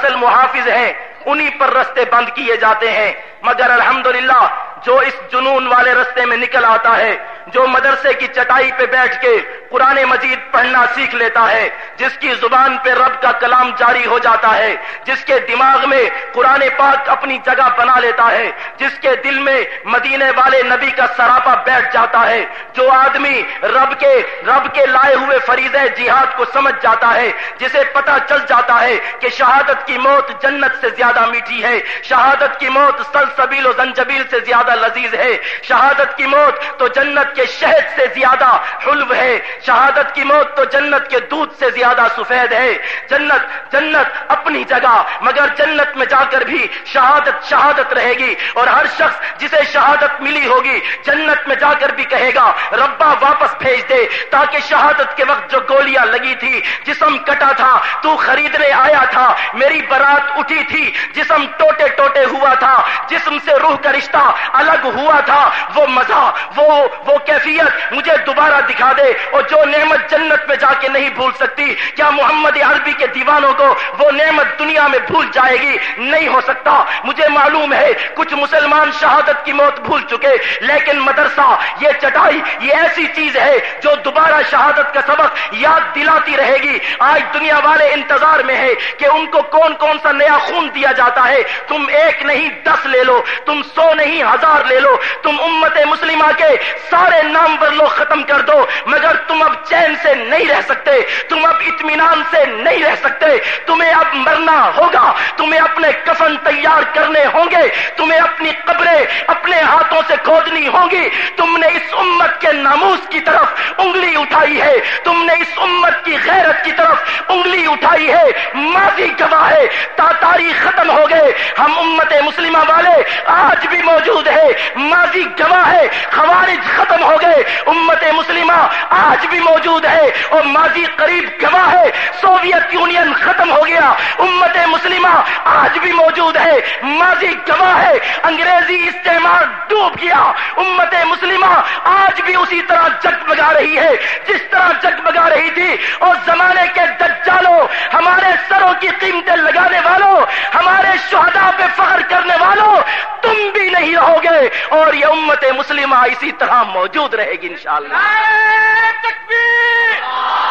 اصل محافظ ہیں، انہی پر رستے بند کیے جاتے ہیں۔ مگر الحمدللہ، جو اس جنون والے رستے میں نکل آتا ہے، جو مدرسے کی چٹائی پہ بیٹھ کے قرآن مجید پڑھنا سیکھ لیتا ہے، جس کی زبان پہ رب کا کلام جاری ہو جاتا ہے، جس کے دماغ میں قرآن پاک اپنی جگہ بنا لیتا ہے، جس کے دل میں مدینے والے نبی کا سراپا بیٹھ جاتا ہے، جو آدمی رب کے رب کے لائے ہوئے فریض جہاد کو سمجھ جاتا ہے، جسے پتا چل جاتا ہے کہ شہادت کی موت جنت سے زیادہ میٹھی ہے، شہادت کی موت سلسبیل و زنجبیل سے زیادہ لذیذ ہے، شہادت کی موت تو جنت کے شہد سے زیادہ حلو ہے شہادت کی موت تو جنت کے دودھ سے زیادہ سفید ہے۔ جنت جنت اپنی جگہ، مگر جنت میں جا کر بھی شہادت شہادت رہے گی۔ اور ہر شخص جسے شہادت ملی ہوگی، جنت میں جا کر بھی کہے گا، ربا واپس بھیج دے، تاکہ شہادت کے وقت جو گولیاں لگی تھی، جسم کٹا تھا، تو خریدنے آیا تھا۔ میری برات اٹھی تھی، جسم ٹوٹے ٹوٹے ہوا تھا۔ جسم سے روح کا رشتہ الگ ہوا تھا۔ وہ مزہ، وہ وہ کیفیت مجھے دوبارہ دکھا دے۔ اور جو نعمت جنت میں جا کے نہیں بھول سکتی۔ کیا محمد عربی کے دیوانوں کو وہ نعمت دنیا میں بھول جائے گی؟ نہیں ہو سکتا۔ مجھے معلوم ہے کچھ مسلمان شہادت کی موت بھول چکے، لیکن مدرسہ، یہ چٹائی، یہ ایسی چیز ہے جو دوبارہ شہادت کا سبق یاد دلاتی رہے گی۔ آج دنیا والے انتظار میں ہے کہ ان کو کون کون سا نیا خون دیا جاتا ہے۔ تم ایک نہیں، دس لے لو۔ تم سو نہیں، ہزار لے لو۔ تم امت مسلمہ کے سارے نام پر لو ختم کر دو۔ مگر تم اب چین سے نہیں رہ سکتے، تم اب اطمینان سے نہیں رہ سکتے۔ تمہیں اب مرنا ہوگا، تمہیں اپنے کفن تیار کرنے ہوں گے، تمہیں اپنی قبریں اپنے ہاتھوں سے کھودنی ہوں گی۔ تم نے اس امت کے ناموس کی طرف انگلی اٹھائی ہے۔ تم نے اس امت کی غیرت کی طرف انگلی اٹھائی ہے۔ ماضی گواہ ہے۔ تا تاریخ ختم ہو گئے ہم امت مسلمہ والے آج بھی موجود ہے ماضی گواہ ہے خوارج ختم ہو گئے، امت مسلمہ آج بھی موجود ہے اور ماضی قریب گواہ ہے سوویت یونین ختم ہو گیا، امت مسلمہ آج بھی موجود ہے ماضی گواہ ہے انگریزی استعمال ڈوب گیا، امت مسلمہ آج بھی اسی طرح جگمگا رہی ہے، جس طرح جگمگا رہی تھی، اور زمانے کے دجالوں، ہمارے سروں کی قیمتیں لگانے والوں، ہمارے شہداء پہ فخر کرنے والوں، تم بھی نہیں رہو گے اور یہ امت مسلمہ اسی طرح موجود رہے گی انشاءاللہ۔ تکبیر!